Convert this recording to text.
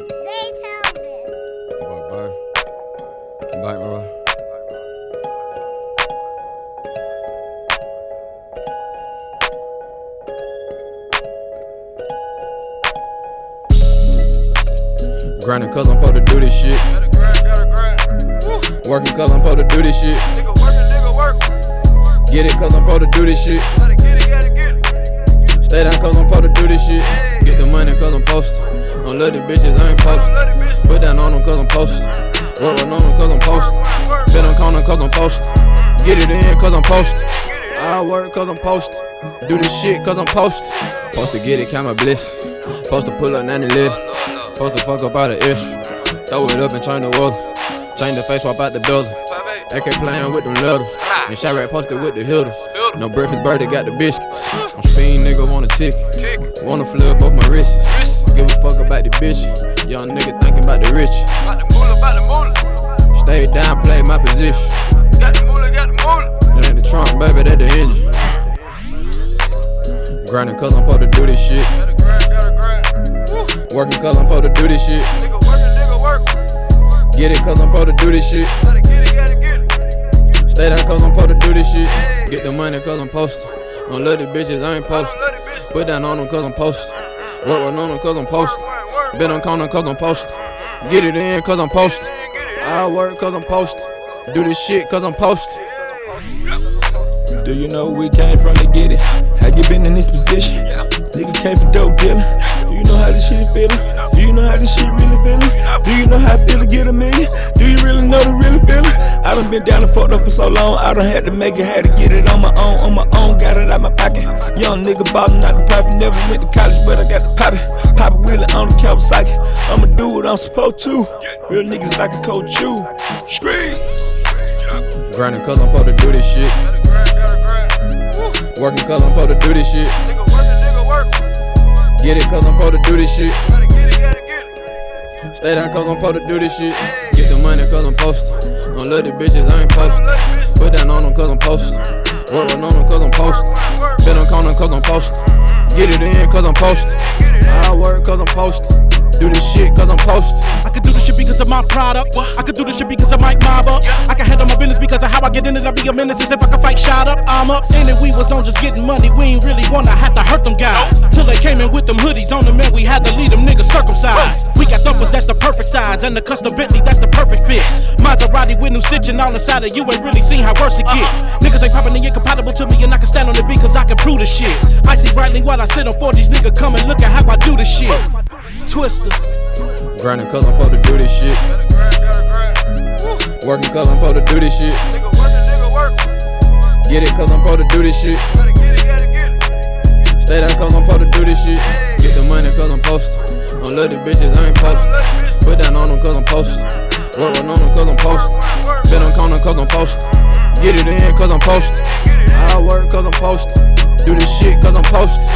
Say Telvin. Bye bye. Bye, bro. Grinding cause I'm supposed to do this shit. Gotta grind, gotta grind. Working cause I'm supposed to do this shit. Nigga working, nigga work. Get it cause I'm supposed to do this shit. Stay down cause I'm supposed to do this shit. Get the money cause I'm posted. Don't love the bitches, I ain't posted. Put down on them cause I'm posted. Work on them cause I'm posted. Been on corner cause I'm posted. Get it in cause I'm posted. I work cause I'm posted. Do this shit cause I'm posted. Supposed to get it, count my bliss. Supposed to pull up 90 list. Supposed to fuck up out of ish. Throw it up and turn the weather. Change the face, swap out the building. AK playing with them letters. And Chiraq posted with the hitters. No breakfast birthday, got the biscuits. I'm speeding, nigga, want a ticket. Tick. Wanna flip both my. Wrist. Give a fuck about the bitch. Young nigga thinking about the rich. Stay down, play my position. Got the moolah, got the moolah. It ain't the trunk, baby, that the engine. Grinding cause I'm supposed to do this shit. Gotta grind, gotta grind. Working cause I'm supposed to do this shit. Nigga working, nigga work. Get it cause I'm supposed to do this shit. Get the money cause I'm posted. Don't love the bitches, I ain't posted. don't let it bitch Put down on them cause I'm posted. Work on them cause I'm posted. Been on corner cause I'm posted. Get it in cause I'm posted. Get it. I work cause I'm posted. Do this shit cause I'm posted. Do you know we came from to get it? How you been feel to get a million? Do you really know the really feeling? I done been down and fucked up for so long. I done had to make it, had to get it on my own, on my own. Got it out my pocket. Young nigga ballin' out the profit. Never went to college, but I got the poppin'. Poppin' wheelin' on the Kawasaki. I'ma do what I'm supposed to. Real niggas like a coach you. Scream. Grinding cause I'm supposed to do this shit. Gotta grind, gotta grind. Working cause I'm supposed to do this shit. Nigga working, nigga work. Get it cause I'm supposed to do this shit. Stay down cause I'm supposed to do this shit. Get the money cause I'm posted. Don't love the bitches, I ain't posted. Put down on them cause I'm posted. Work on them cause I'm posted. Been on corner cause I'm posted. Get it in cause I'm posted. I work cause I'm posted. Do this shit cause I'm posted. I can do this shit because of my product. I can do this shit because because of how I get in it. I be a menace if I can fight shot up. I'm up it. We was on just getting money. We ain't really wanna have to hurt them guys. Till they came in with them hoodies on them and we had to leave them niggas circumcised. We got thumpers that's the perfect size and the custom Bentley that's the perfect fit. Maserati with new stitching on the side of you ain't really seen how worse it get. Niggas ain't popping the incompatible to me and I can stand on the beat cause I can prove the shit. I see brightly while I sit on 4 these niggas come and look at how I do the shit. Twister. Grinding cause I'm supposed to do this shit. Working cause I'm supposed to do this shit. Nigga working, nigga work. Get it cause I'm supposed to do this shit. Gotta get it, gotta get it. Stay down cause I'm supposed to do this shit. Get the money cause I'm posted. Don't love the bitches, I ain't posted. Let it bitch Put down on them cause I'm posted. Work on them cause I'm posted. Been on corner cause I'm posted. Get it in cause I'm posted. I work cause I'm posted. Do this shit cause I'm posted.